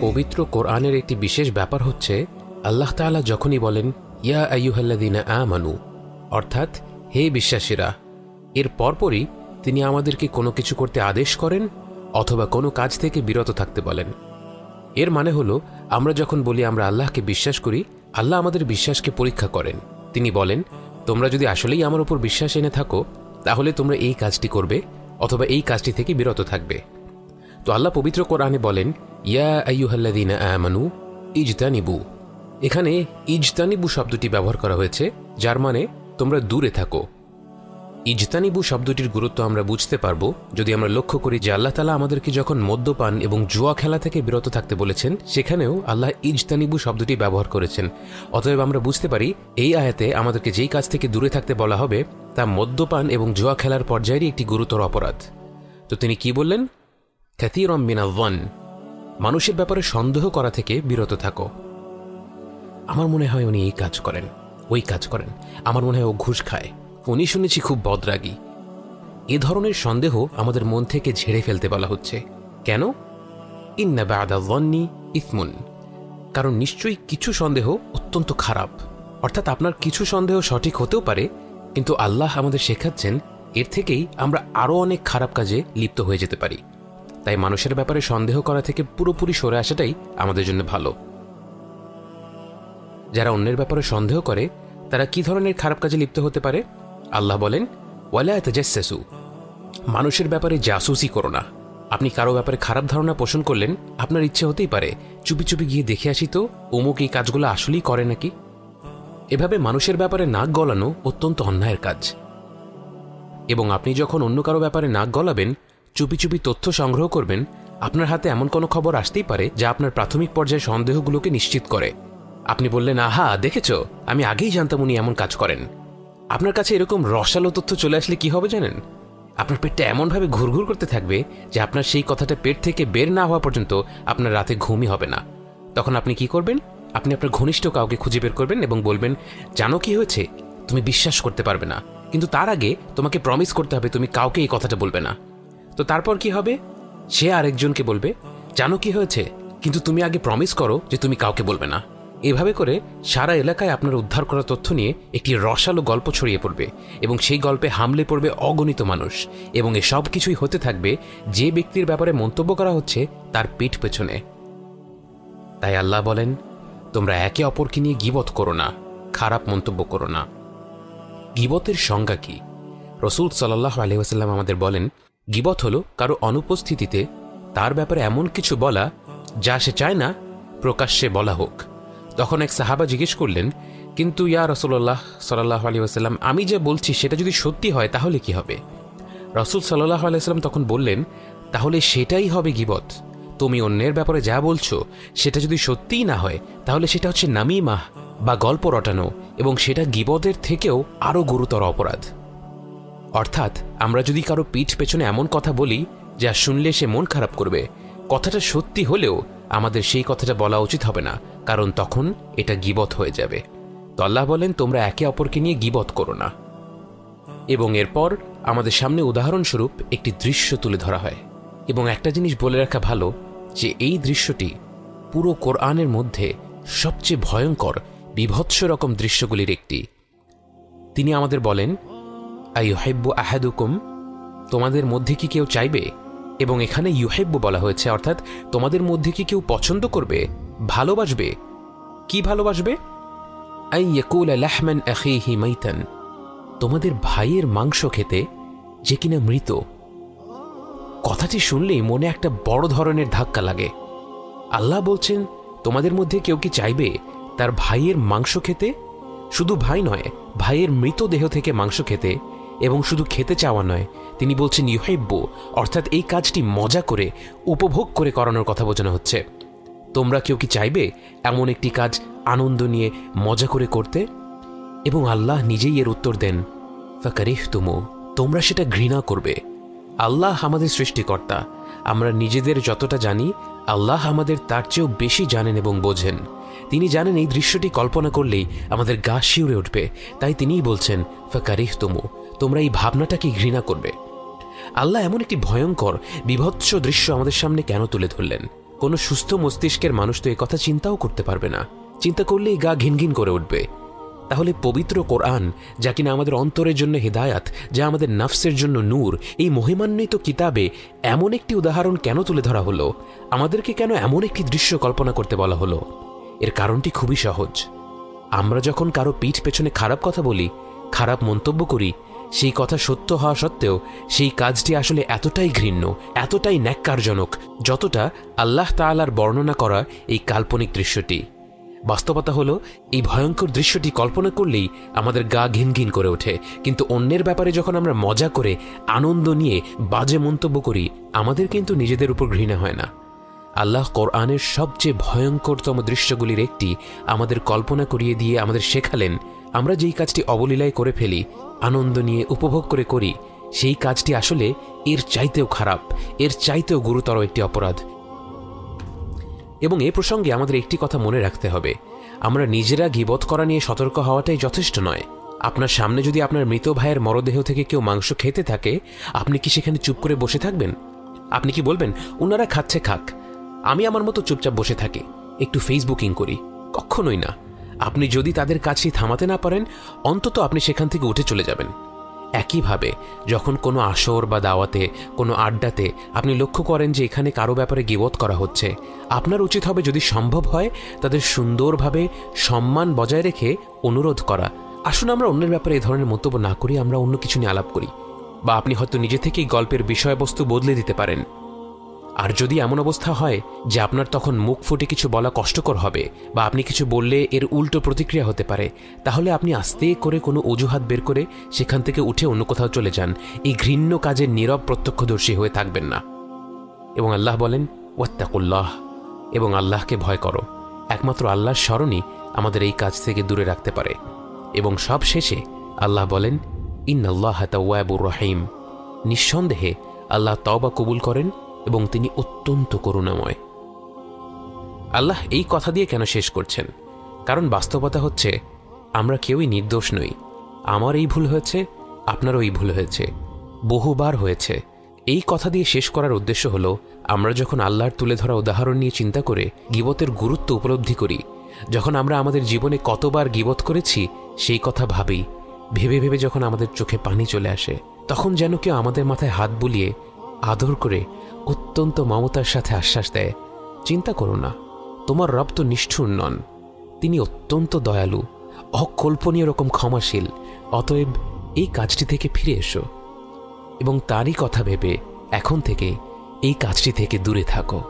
পবিত্র কোরআনের একটি বিশেষ ব্যাপার হচ্ছে, আল্লাহ তাআলা যখনই বলেন, ইয়া আইয়ুহাল্লাদিনা আমানু অর্থাৎ, হে বিশ্বাসীরা, এর পরপরই তিনি আমাদেরকে কোনো কিছু করতে আদেশ করেন অথবা কোনো কাজ থেকে বিরত থাকতে বলেন। এর মানে হলো, আমরা যখন বলি আমরা আল্লাহকে বিশ্বাস করি, আল্লাহ আমাদের বিশ্বাসকে পরীক্ষা করেন। তিনি বলেন, তোমরা যদি আসলেই আমার উপর বিশ্বাস এনে থাকো, তাহলে তোমরা এই কাজটি করবে অথবা এই কাজটি থেকে বিরত থাকবে। তো আল্লাহ পবিত্র কোরআনে বলেন, ইয়া আইয়ুহাল্লাদিনা আমানু ইজতানিবু। এখানে ইজতানিবু শব্দটি ব্যবহার করা হয়েছে, যার মানে তোমরা দূরে থাকো। ইজতানিবু শব্দটির গুরুত্ব আমরা বুঝতে পারব যদি আমরা লক্ষ্য করি যে আল্লাহ তালা আমাদেরকে যখন মদ্যপান এবং জুয়া খেলা থেকে বিরত থাকতে বলেছেন, সেখানেও আল্লাহ ইজতানিবু শব্দটি ব্যবহার করেছেন। অতএব আমরা বুঝতে পারি এই আয়াতে আমাদেরকে যেই কাজ থেকে দূরে থাকতে বলা হবে, তা মদ্যপান এবং জুয়া খেলার পর্যায়েরই একটি গুরুতর অপরাধ। তো তিনি কি বললেন? খ্যাতিরম ওয়ান মানুষের ব্যাপারে সন্দেহ করা থেকে বিরত থাকো। আমার মনে হয় উনি এই কাজ করেন, ওই কাজ করেন। আমার মনে হয় ও ঘুষ খায়। উনি শুনেছি খুব বদরাগী। এ ধরনের সন্দেহ আমাদের মন থেকে ঝেড়ে ফেলতে বলা হচ্ছে। কেন? ইন্না বাদা ওয়ান্নি ইসমুন। কারণ নিশ্চয়ই কিছু সন্দেহ অত্যন্ত খারাপ। অর্থাৎ আপনার কিছু সন্দেহ সঠিক হতেও পারে, কিন্তু আল্লাহ আমাদের শেখাচ্ছেন, এর থেকেই আমরা আরও অনেক খারাপ কাজে লিপ্ত হয়ে যেতে পারি। তাই মানুষের ব্যাপারে সন্দেহ করা থেকে পুরোপুরি সরে আসাটাই আমাদের জন্য ভালো। যারা অন্যের ব্যাপারে সন্দেহ করে, তারা কি ধরনের খারাপ কাজে লিপ্ত হতে পারে? আল্লাহ বলেন ওয়ালায়াত জাসু মানুষের ব্যাপারে জাসুসি করো না। আপনি কারও ব্যাপারে খারাপ ধারণা পোষণ করলেন, আপনার ইচ্ছে হতেই পারে। চুপি চুপি গিয়ে দেখে আসি তো, অমুক এই কাজগুলো আসলেই করে নাকি? এভাবে মানুষের ব্যাপারে নাক গলানো অত্যন্ত অন্যায়ের কাজ। এবং আপনি যখন অন্য কারও ব্যাপারে নাক গলাবেন, চুপি চুপি তথ্য সংগ্রহ করবেন, আপনার হাতে এমন কোনো খবর আসতেই পারে যা আপনার প্রাথমিক পর্যায়ে সন্দেহগুলোকে নিশ্চিত করে। আপনি বললেন, আহা, দেখেছ? আমি আগেই জানতাম উনি এমন কাজ করেন। আপনার কাছে এরকম রসালো তথ্য চলে আসলে কি হবে জানেন? আপনার পেটটা এমনভাবে ঘুরঘুর করতে থাকবে যে আপনার সেই কথাটা পেট থেকে বের না হওয়া পর্যন্ত আপনার রাতে ঘুমই হবে না। তখন আপনি কি করবেন? আপনি আপনার ঘনিষ্ঠ কাউকে খুঁজে বের করবেন এবং বলবেন, জানো কি হয়েছে? তুমি বিশ্বাস করতে পারবে না। কিন্তু তার আগে তোমাকে প্রমিস করতে হবে, তুমি কাউকে এই কথাটা বলবে না। তো তারপর কি হবে? সে আরেকজনকে বলবে, জানো কি হয়েছে? কিন্তু তুমি আগে প্রমিস করো যে তুমি কাউকে বলবে না। এভাবে করে সারা এলাকায় আপনার উদ্ধার করা তথ্য নিয়ে একটি রসালো গল্প ছড়িয়ে পড়বে এবং সেই গল্পে হামলে পড়বে অগণিত মানুষ এবং এসব কিছুই হতে থাকবে যে ব্যক্তির ব্যাপারে মন্তব্য করা হচ্ছে তার পিঠ পেছনে। তাই আল্লাহ বলেন, তোমরা একে অপরকে নিয়ে গিবত করো না, খারাপ মন্তব্য করো না। গিবতের সংজ্ঞা কি? রসুল সাল্লাহ আলহিহাস্লাম আমাদের বলেন, গিবত হল কারও অনুপস্থিতিতে তার ব্যাপারে এমন কিছু বলা যা সে চায় না, প্রকাশ্যে বলা হোক। তখন এক সাহাবা জিজ্ঞেস করলেন, কিন্তু ইয়া রসুল্লাহ সাল্লাহ আলী আসাল্লাম আমি যে বলছি সেটা যদি সত্যি হয় তাহলে কি হবে? রসুল সাল্লাহ আলাইসাল্লাম তখন বললেন, তাহলে সেটাই হবে গিবত। তুমি অন্যের ব্যাপারে যা বলছো সেটা যদি সত্যিই না হয়, তাহলে সেটা হচ্ছে নামিমাহ বা গল্প রটানো এবং সেটা গিবতের থেকেও আরও গুরুতর অপরাধ। অর্থাৎ আমরা যদি কারও পিঠ পেছনে এমন কথা বলি যা শুনলে সে মন খারাপ করবে, কথাটা সত্যি হলেও আমাদের সেই কথাটা বলা উচিত হবে না। কারণ তখন এটা গিবত হয়ে যাবে। তো আল্লাহ বলেন, তোমরা একে অপরকে নিয়ে গিবত করো না। এবং এরপর আমাদের সামনে উদাহরণস্বরূপ একটি দৃশ্য তুলে ধরা হয়। এবং একটা জিনিস বলে রাখা ভালো, যে এই দৃশ্যটি পুরো কোরআনের মধ্যে সবচেয়ে ভয়ঙ্কর, বিভৎস রকম দৃশ্যগুলির একটি। তিনি আমাদের বলেন আইহেব্বু আহাদুকুম? তোমাদের মধ্যে কি কেউ চাইবে? এবং এখানে ইউহেব্বু বলা হয়েছে, অর্থাৎ, তোমাদের মধ্যে কি কেউ পছন্দ করবে? ভালোবাসবে? কি ভালোবাসবে? আই তোমাদের ভাইয়ের মাংস খেতে যে কিনা মৃত। কথাটি শুনলেই মনে একটা বড় ধরনের ধাক্কা লাগে। আল্লাহ বলছেন, তোমাদের মধ্যে কেউ কি চাইবে তার ভাইয়ের মাংস খেতে? শুধু ভাই নয়, ভাইয়ের মৃতদেহ থেকে মাংস খেতে এবং শুধু খেতে চাওয়া নয়, তিনি বলছেন ইউহেব্য অর্থাৎ এই কাজটি মজা করে, উপভোগ করে করানোর কথা বোঝানো হচ্ছে। তোমরা কেউ কি চাইবে এমন একটি কাজ আনন্দ নিয়ে মজা করে করতে? এবং আল্লাহ নিজেই এর উত্তর দেন ফাকারিহ তুমু তোমরা সেটা ঘৃণা করবে। আল্লাহ আমাদের সৃষ্টিকর্তা। আমরা নিজেদের যতটা জানি, আল্লাহ আমাদের তার চেয়েও বেশি জানেন এবং বোঝেন। তিনি জানেন এই দৃশ্যটি কল্পনা করলেই আমাদের গা শিউরে উঠবে। তাই তিনিই বলছেন ফাকারিহ তুমু তোমরা এই ভাবনাটাকে ঘৃণা করবে। আল্লাহ এমন একটি ভয়ঙ্কর, বিভৎস দৃশ্য আমাদের সামনে কেন তুলে ধরলেন? কোনো সুস্থ মস্তিষ্কের মানুষ তো কথা চিন্তাও করতে পারবে না। চিন্তা করলেই গা ঘিনঘিন করে উঠবে। তাহলে পবিত্র কোরআন, যা কিনা আমাদের অন্তরের জন্য হেদায়াত, যা আমাদের নাফসের জন্য নূর, এই মহিমান্বিত কিতাবে এমন একটি উদাহরণ কেন তুলে ধরা হলো? আমাদেরকে কেন এমন একটি দৃশ্য কল্পনা করতে বলা হলো? এর কারণটি খুবই সহজ। আমরা যখন কারও পিঠ পেছনে খারাপ কথা বলি, খারাপ মন্তব্য করি সেই কথা সত্য হওয়া সত্ত্বেও সেই কাজটি আসলে এতটাই ঘৃণ্য, এতটাই ন্যাক্কারজনক, যতটা আল্লাহ তালার বর্ণনা করা এই কাল্পনিক দৃশ্যটি। বাস্তবতা হলো, এই ভয়ঙ্কর দৃশ্যটি কল্পনা করলেই আমাদের গা ঘিন ঘিন করে ওঠে। কিন্তু অন্যের ব্যাপারে যখন আমরা মজা করে, আনন্দ নিয়ে বাজে মন্তব্য করি, আমাদের কিন্তু নিজেদের উপর ঘৃণা হয় না। আল্লাহ কোরআনের সবচেয়ে ভয়ঙ্করতম দৃশ্যগুলির একটি আমাদের কল্পনা করিয়ে দিয়ে আমাদের শেখালেন, আমরা যেই কাজটি অবলীলায় করে ফেলি আনন্দ নিয়ে উপভোগ করে করি, সেই কাজটি আসলে এর চাইতেও খারাপ, এর চাইতেও গুরুতর একটি অপরাধ। এবং এ প্রসঙ্গে আমাদের একটি কথা মনে রাখতে হবে। আমরা নিজেরা গিবত করা নিয়ে সতর্ক হওয়াটাই যথেষ্ট নয়। আপনার সামনে যদি আপনার মৃত ভাইয়ের মরদেহ থেকে কেউ মাংস খেতে থাকে, আপনি কি সেখানে চুপ করে বসে থাকবেন? আপনি কি বলবেন ওনারা খাচ্ছে, খাক। আমি আমার মতো চুপচাপ বসে থাকি, একটু ফেসবুকিং করি। কখনোই না। আপনি যদি তাদের কাছেই থামাতে না পারেন, অন্তত আপনি সেখান থেকে উঠে চলে যাবেন। একইভাবে, যখন কোনো আসর বা দাওয়াতে, কোনো আড্ডাতে আপনি লক্ষ্য করেন যে এখানে কারও ব্যাপারে গিবত করা হচ্ছে, আপনার উচিত হবে যদি সম্ভব হয় তাদের সুন্দরভাবে সম্মান বজায় রেখে অনুরোধ করা। আসুন আমরা অন্যের ব্যাপারে এ ধরনের মন্তব্য না করি, আমরা অন্য কিছু নিয়ে আলাপ করি। বা আপনি হয়তো নিজে থেকেই গল্পের বিষয়বস্তু বদলে দিতে পারেন। আর যদি এমন অবস্থা হয় যে আপনার তখন মুখ ফুটে কিছু বলা কষ্টকর হবে বা আপনি কিছু বললে এর উল্টো প্রতিক্রিয়া হতে পারে, তাহলে আপনি আস্তে করে কোনো অজুহাত বের করে সেখান থেকে উঠে অন্য কোথাও চলে যান। এই ঘৃণ্য কাজের নীরব প্রত্যক্ষদর্শী হয়ে থাকবেন না। এবং আল্লাহ বলেন, ওয়াত্তাকুল্লাহ। এবং আল্লাহকে ভয় করো। একমাত্র আল্লাহর স্মরণই আমাদের এই কাজ থেকে দূরে রাখতে পারে। এবং সব শেষে আল্লাহ বলেন ইন আল্লাহ তাওয়াবুর রহিম। নিঃসন্দেহে আল্লাহ তওবা কবুল করেন এবং তিনি অত্যন্ত করুণাময়। আল্লাহ এই কথা দিয়ে কেন শেষ করছেন? কারণ বাস্তবতা হচ্ছে, আমরা কেউই নির্দোষ নই। আমার এই ভুল হয়েছে, আপনারও এই ভুল হয়েছে। বহুবার হয়েছে। এই কথা দিয়ে শেষ করার উদ্দেশ্য হল, আমরা যখন আল্লাহর তুলে ধরা উদাহরণ নিয়ে চিন্তা করে গিবতের গুরুত্ব উপলব্ধি করি, যখন আমরা আমাদের জীবনে কতবার গিবত করেছি, সেই কথা ভাবি। ভেবে ভেবে যখন আমাদের চোখে পানি চলে আসে, তখন যেন কেউ আমাদের মাথায় হাত বুলিয়ে আদর করে অত্যন্ত মমতার সাথে আশ্বাস দেয়, চিন্তা করো না, তোমার রব তো নিষ্ঠুর নন। তিনি অত্যন্ত দয়ালু, অকল্পনীয় রকম ক্ষমাশীল, অতএব এই কাজটি থেকে ফিরে এসো। এবং তারই কথা ভেবে এখন থেকে এই কাজটি থেকে দূরে থাকো।